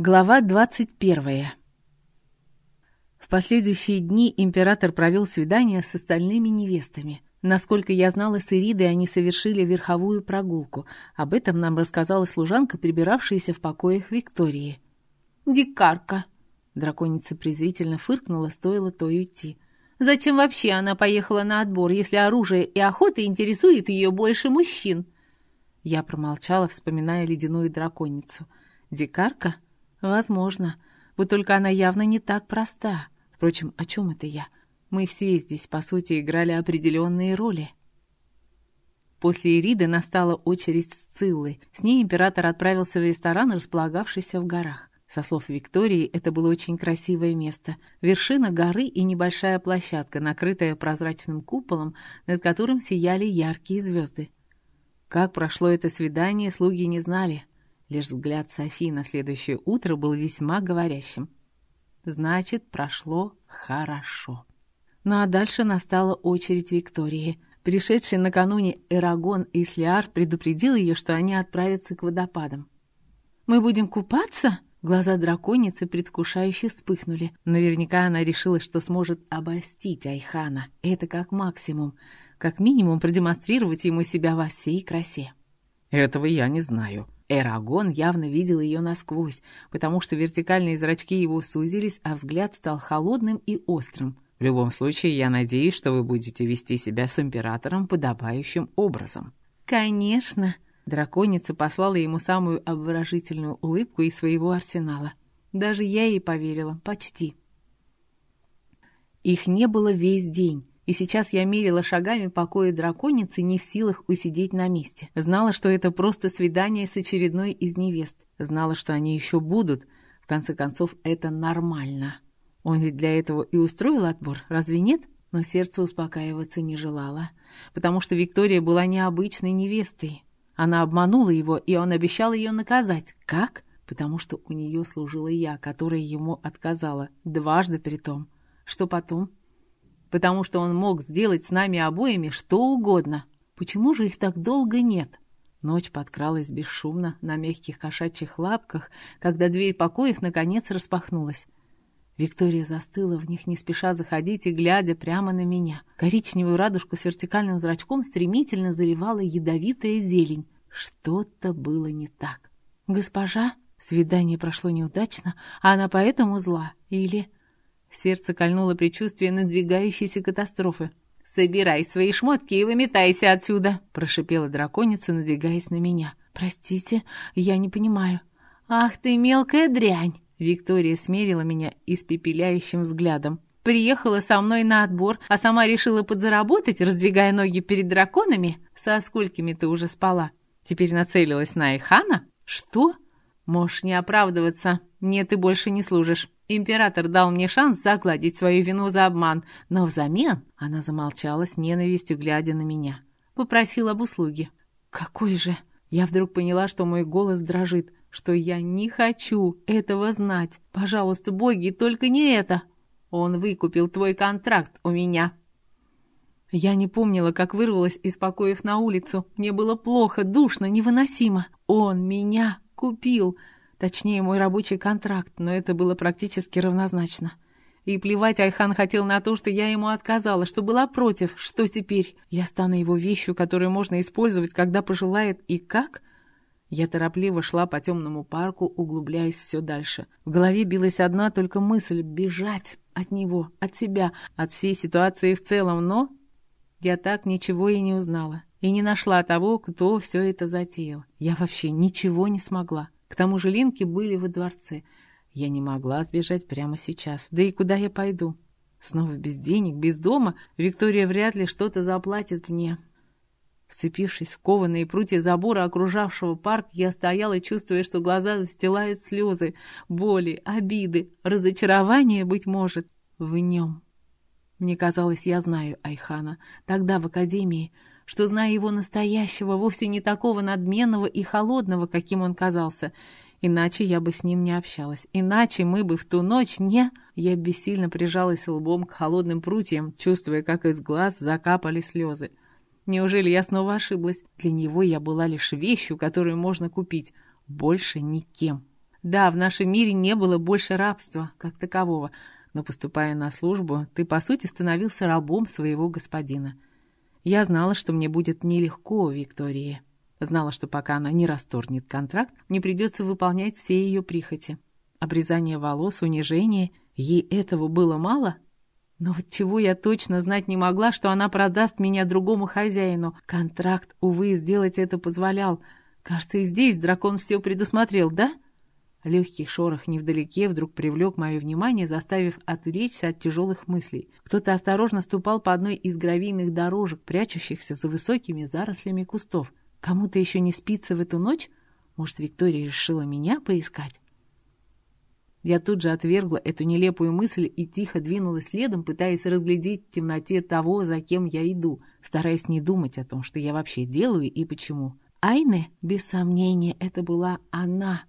Глава 21. В последующие дни император провел свидания с остальными невестами. Насколько я знала, с Иридой они совершили верховую прогулку. Об этом нам рассказала служанка, прибиравшаяся в покоях Виктории. «Дикарка!» Драконица презрительно фыркнула, стоило то уйти. «Зачем вообще она поехала на отбор, если оружие и охота интересует ее больше мужчин?» Я промолчала, вспоминая ледяную драконицу. «Дикарка?» Возможно. Вот только она явно не так проста. Впрочем, о чем это я? Мы все здесь, по сути, играли определенные роли. После Ириды настала очередь Сциллы. С ней император отправился в ресторан, располагавшийся в горах. Со слов Виктории, это было очень красивое место. Вершина горы и небольшая площадка, накрытая прозрачным куполом, над которым сияли яркие звезды. Как прошло это свидание, слуги не знали. Лишь взгляд Софи на следующее утро был весьма говорящим. Значит, прошло хорошо. Ну а дальше настала очередь Виктории. Пришедший накануне Эрагон и Слиар предупредил ее, что они отправятся к водопадам. «Мы будем купаться?» Глаза драконицы предвкушающе вспыхнули. Наверняка она решила, что сможет обольстить Айхана. Это как максимум. Как минимум продемонстрировать ему себя во всей красе. «Этого я не знаю», Эрагон явно видел ее насквозь, потому что вертикальные зрачки его сузились, а взгляд стал холодным и острым. «В любом случае, я надеюсь, что вы будете вести себя с императором подобающим образом». «Конечно!» Драконица послала ему самую обворожительную улыбку из своего арсенала. Даже я ей поверила, почти. Их не было весь день. И сейчас я мерила шагами покоя драконицы, не в силах усидеть на месте. Знала, что это просто свидание с очередной из невест. Знала, что они еще будут. В конце концов, это нормально. Он ведь для этого и устроил отбор, разве нет? Но сердце успокаиваться не желало. Потому что Виктория была необычной невестой. Она обманула его, и он обещал ее наказать. Как? Потому что у нее служила я, которая ему отказала. Дважды при том. Что потом? Потому что он мог сделать с нами обоими что угодно. Почему же их так долго нет? Ночь подкралась бесшумно на мягких кошачьих лапках, когда дверь покоев наконец распахнулась. Виктория застыла в них, не спеша заходить и глядя прямо на меня. Коричневую радужку с вертикальным зрачком стремительно заливала ядовитая зелень. Что-то было не так. «Госпожа?» Свидание прошло неудачно, а она поэтому зла. Или... Сердце кольнуло предчувствие надвигающейся катастрофы. «Собирай свои шмотки и выметайся отсюда!» — прошипела драконица, надвигаясь на меня. «Простите, я не понимаю». «Ах ты, мелкая дрянь!» Виктория смерила меня испепеляющим взглядом. «Приехала со мной на отбор, а сама решила подзаработать, раздвигая ноги перед драконами? Со сколькими ты уже спала? Теперь нацелилась на Эхана? Что? Можешь не оправдываться. Нет, ты больше не служишь. Император дал мне шанс загладить свою вину за обман, но взамен она замолчала с ненавистью, глядя на меня. Попросил об услуге. «Какой же?» Я вдруг поняла, что мой голос дрожит, что я не хочу этого знать. Пожалуйста, боги, только не это. Он выкупил твой контракт у меня. Я не помнила, как вырвалась из покоев на улицу. Мне было плохо, душно, невыносимо. Он меня купил. Точнее, мой рабочий контракт, но это было практически равнозначно. И плевать Айхан хотел на то, что я ему отказала, что была против. Что теперь? Я стану его вещью, которую можно использовать, когда пожелает, и как? Я торопливо шла по темному парку, углубляясь все дальше. В голове билась одна только мысль — бежать от него, от себя, от всей ситуации в целом, но... Я так ничего и не узнала. И не нашла того, кто все это затеял. Я вообще ничего не смогла. К тому же Линки были во дворце. Я не могла сбежать прямо сейчас. Да и куда я пойду? Снова без денег, без дома. Виктория вряд ли что-то заплатит мне. Вцепившись в кованые прутья забора, окружавшего парк, я стояла, чувствуя, что глаза застилают слезы, боли, обиды, разочарование, быть может, в нем. Мне казалось, я знаю Айхана. Тогда в академии что, зная его настоящего, вовсе не такого надменного и холодного, каким он казался. Иначе я бы с ним не общалась. Иначе мы бы в ту ночь не... Я бессильно прижалась лбом к холодным прутьям, чувствуя, как из глаз закапали слезы. Неужели я снова ошиблась? Для него я была лишь вещью, которую можно купить. Больше никем. Да, в нашем мире не было больше рабства, как такового, но, поступая на службу, ты, по сути, становился рабом своего господина. Я знала, что мне будет нелегко у Виктории. Знала, что пока она не расторгнет контракт, мне придется выполнять все ее прихоти. Обрезание волос, унижение. Ей этого было мало? Но вот чего я точно знать не могла, что она продаст меня другому хозяину. Контракт, увы, сделать это позволял. Кажется, и здесь дракон все предусмотрел, да? Легкий шорох невдалеке вдруг привлек мое внимание, заставив отвлечься от тяжелых мыслей. Кто-то осторожно ступал по одной из гравийных дорожек, прячущихся за высокими зарослями кустов. Кому-то еще не спится в эту ночь? Может, Виктория решила меня поискать? Я тут же отвергла эту нелепую мысль и тихо двинулась следом, пытаясь разглядеть в темноте того, за кем я иду, стараясь не думать о том, что я вообще делаю и почему. Айне, без сомнения, это была она.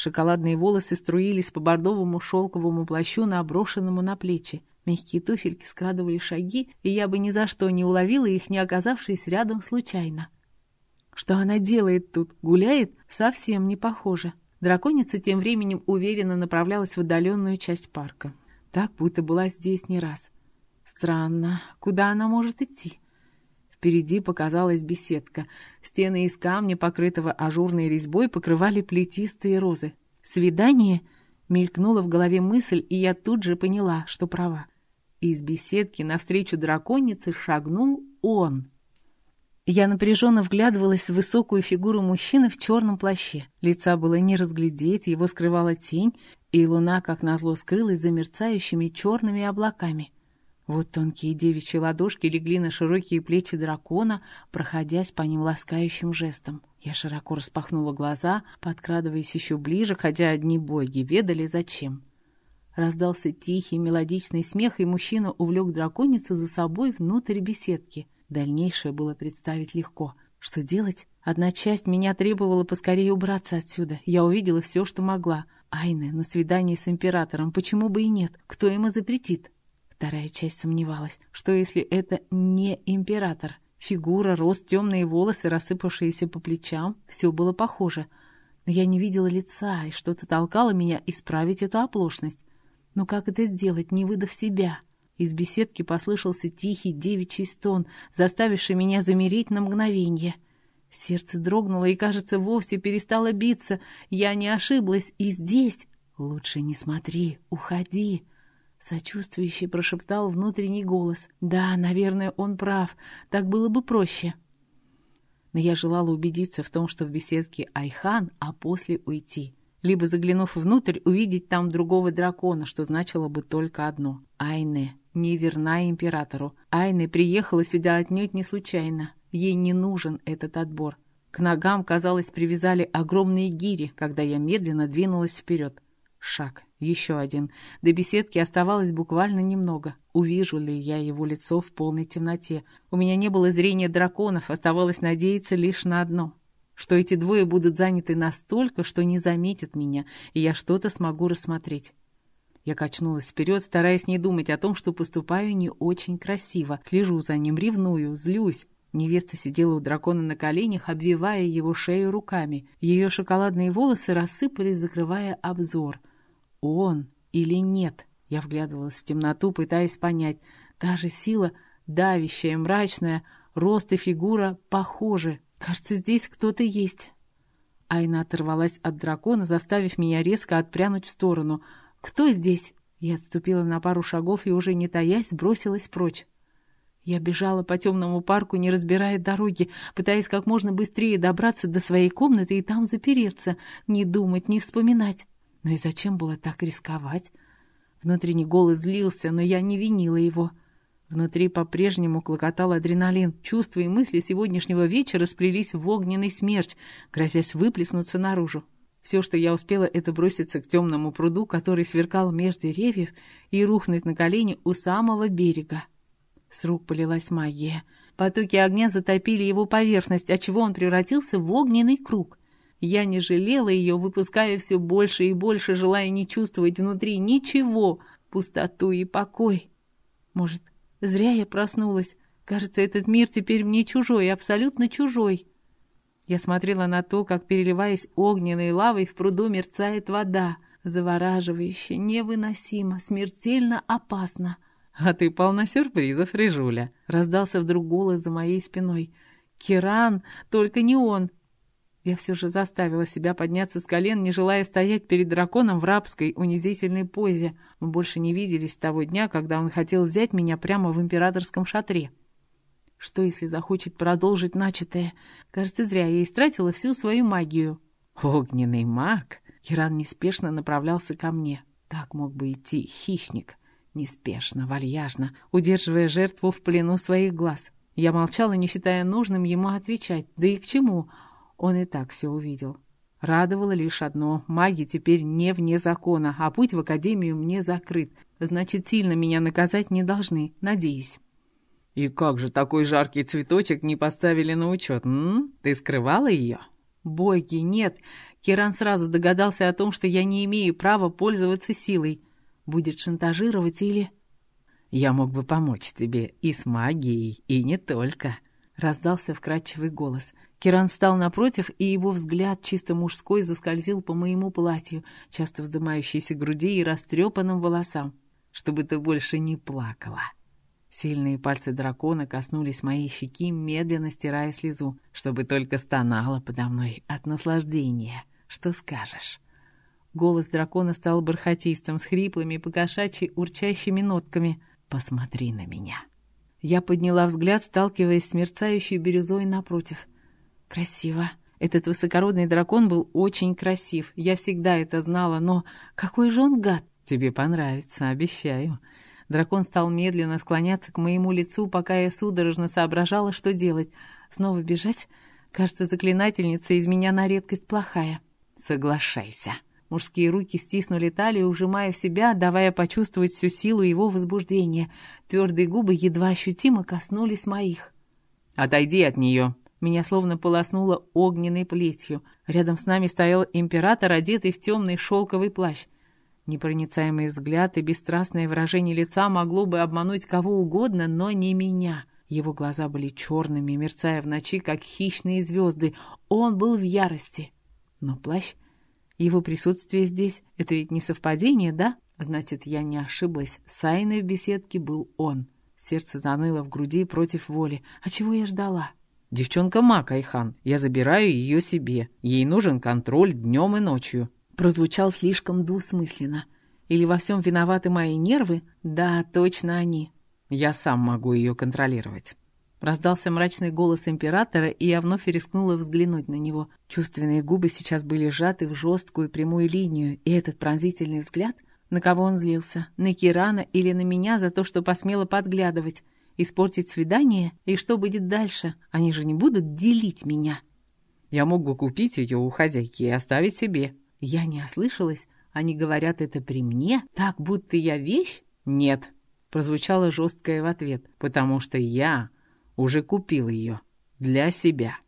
Шоколадные волосы струились по бордовому шелковому плащу, наброшенному на плечи. Мягкие туфельки скрадывали шаги, и я бы ни за что не уловила их, не оказавшись рядом случайно. Что она делает тут? Гуляет? Совсем не похоже. Драконица тем временем уверенно направлялась в отдаленную часть парка. Так, будто была здесь не раз. Странно, куда она может идти? Впереди показалась беседка. Стены из камня, покрытого ажурной резьбой, покрывали плетистые розы. «Свидание?» — мелькнула в голове мысль, и я тут же поняла, что права. Из беседки навстречу драконице шагнул он. Я напряженно вглядывалась в высокую фигуру мужчины в черном плаще. Лица было не разглядеть, его скрывала тень, и луна, как назло, скрылась за мерцающими черными облаками. Вот тонкие девичьи ладошки легли на широкие плечи дракона, проходясь по ним ласкающим жестом. Я широко распахнула глаза, подкрадываясь еще ближе, хотя одни боги ведали зачем. Раздался тихий мелодичный смех, и мужчина увлек драконицу за собой внутрь беседки — Дальнейшее было представить легко. Что делать? Одна часть меня требовала поскорее убраться отсюда. Я увидела все, что могла. Айне на свидании с императором. Почему бы и нет? Кто ему запретит? Вторая часть сомневалась. Что если это не император? Фигура, рост, темные волосы, рассыпавшиеся по плечам. Все было похоже. Но я не видела лица, и что-то толкало меня исправить эту оплошность. Но как это сделать, не выдав себя? Из беседки послышался тихий девичий стон, заставивший меня замереть на мгновение. Сердце дрогнуло и, кажется, вовсе перестало биться. Я не ошиблась, и здесь... «Лучше не смотри, уходи!» Сочувствующий прошептал внутренний голос. «Да, наверное, он прав. Так было бы проще». Но я желала убедиться в том, что в беседке Айхан, а после уйти. Либо, заглянув внутрь, увидеть там другого дракона, что значило бы только одно — Айне не верна императору. Айны приехала сюда отнюдь не случайно. Ей не нужен этот отбор. К ногам, казалось, привязали огромные гири, когда я медленно двинулась вперед. Шаг, еще один. До беседки оставалось буквально немного. Увижу ли я его лицо в полной темноте? У меня не было зрения драконов, оставалось надеяться лишь на одно. Что эти двое будут заняты настолько, что не заметят меня, и я что-то смогу рассмотреть. Я качнулась вперед, стараясь не думать о том, что поступаю не очень красиво. Слежу за ним, ревную, злюсь. Невеста сидела у дракона на коленях, обвивая его шею руками. Ее шоколадные волосы рассыпались, закрывая обзор. Он или нет? Я вглядывалась в темноту, пытаясь понять. Та же сила, давящая, мрачная, рост и фигура похожи. Кажется, здесь кто-то есть. Айна оторвалась от дракона, заставив меня резко отпрянуть в сторону — «Кто здесь?» Я отступила на пару шагов и, уже не таясь, бросилась прочь. Я бежала по темному парку, не разбирая дороги, пытаясь как можно быстрее добраться до своей комнаты и там запереться, не думать, не вспоминать. Но и зачем было так рисковать? Внутренний голос злился, но я не винила его. Внутри по-прежнему клокотал адреналин. Чувства и мысли сегодняшнего вечера сплелись в огненный смерч, грозясь выплеснуться наружу. Все, что я успела, это броситься к темному пруду, который сверкал меж деревьев, и рухнуть на колени у самого берега. С рук полилась магия. Потоки огня затопили его поверхность, отчего он превратился в огненный круг. Я не жалела ее, выпуская все больше и больше, желая не чувствовать внутри ничего, пустоту и покой. Может, зря я проснулась. Кажется, этот мир теперь мне чужой, абсолютно чужой. Я смотрела на то, как, переливаясь огненной лавой, в пруду мерцает вода. Завораживающе, невыносимо, смертельно опасно. «А ты полна сюрпризов, Рыжуля!» — раздался вдруг голос за моей спиной. «Киран! Только не он!» Я все же заставила себя подняться с колен, не желая стоять перед драконом в рабской, унизительной позе. Мы больше не виделись с того дня, когда он хотел взять меня прямо в императорском шатре. Что, если захочет продолжить начатое? Кажется, зря я истратила всю свою магию. Огненный маг? Киран неспешно направлялся ко мне. Так мог бы идти хищник. Неспешно, вальяжно, удерживая жертву в плену своих глаз. Я молчала, не считая нужным ему отвечать. Да и к чему? Он и так все увидел. Радовало лишь одно. Маги теперь не вне закона, а путь в академию мне закрыт. Значит, сильно меня наказать не должны, надеюсь. «И как же такой жаркий цветочек не поставили на учет, м? Ты скрывала ее?» «Боги, нет. Киран сразу догадался о том, что я не имею права пользоваться силой. Будет шантажировать или...» «Я мог бы помочь тебе и с магией, и не только», — раздался вкрадчивый голос. Киран встал напротив, и его взгляд, чисто мужской, заскользил по моему платью, часто вздымающейся груди и растрепанным волосам. «Чтобы ты больше не плакала». Сильные пальцы дракона коснулись моей щеки, медленно стирая слезу, чтобы только стонала подо мной от наслаждения. Что скажешь? Голос дракона стал бархатистым, с хриплыми, покошачьи, урчащими нотками. «Посмотри на меня». Я подняла взгляд, сталкиваясь с мерцающей бирюзой напротив. «Красиво. Этот высокородный дракон был очень красив. Я всегда это знала, но какой же он гад!» «Тебе понравится, обещаю». Дракон стал медленно склоняться к моему лицу, пока я судорожно соображала, что делать. Снова бежать? Кажется, заклинательница из меня на редкость плохая. Соглашайся. Мужские руки стиснули талию, ужимая в себя, давая почувствовать всю силу его возбуждения. Твердые губы едва ощутимо коснулись моих. «Отойди от нее!» Меня словно полоснуло огненной плетью. Рядом с нами стоял император, одетый в темный шелковый плащ. Непроницаемый взгляд и бесстрастное выражение лица могло бы обмануть кого угодно, но не меня. Его глаза были черными, мерцая в ночи, как хищные звезды. Он был в ярости. Но плащ... Его присутствие здесь — это ведь не совпадение, да? Значит, я не ошиблась. Сайной в беседке был он. Сердце заныло в груди против воли. А чего я ждала? «Девчонка Мак, Айхан, я забираю ее себе. Ей нужен контроль днем и ночью прозвучал слишком двусмысленно. Или во всем виноваты мои нервы? Да, точно они. Я сам могу ее контролировать. Раздался мрачный голос императора, и я вновь рискнула взглянуть на него. Чувственные губы сейчас были сжаты в жесткую прямую линию, и этот пронзительный взгляд... На кого он злился? На Кирана или на меня за то, что посмела подглядывать? Испортить свидание? И что будет дальше? Они же не будут делить меня. Я могу купить ее у хозяйки и оставить себе. Я не ослышалась? Они говорят это при мне? Так, будто я вещь? Нет, прозвучало жесткое в ответ, потому что я уже купил ее для себя.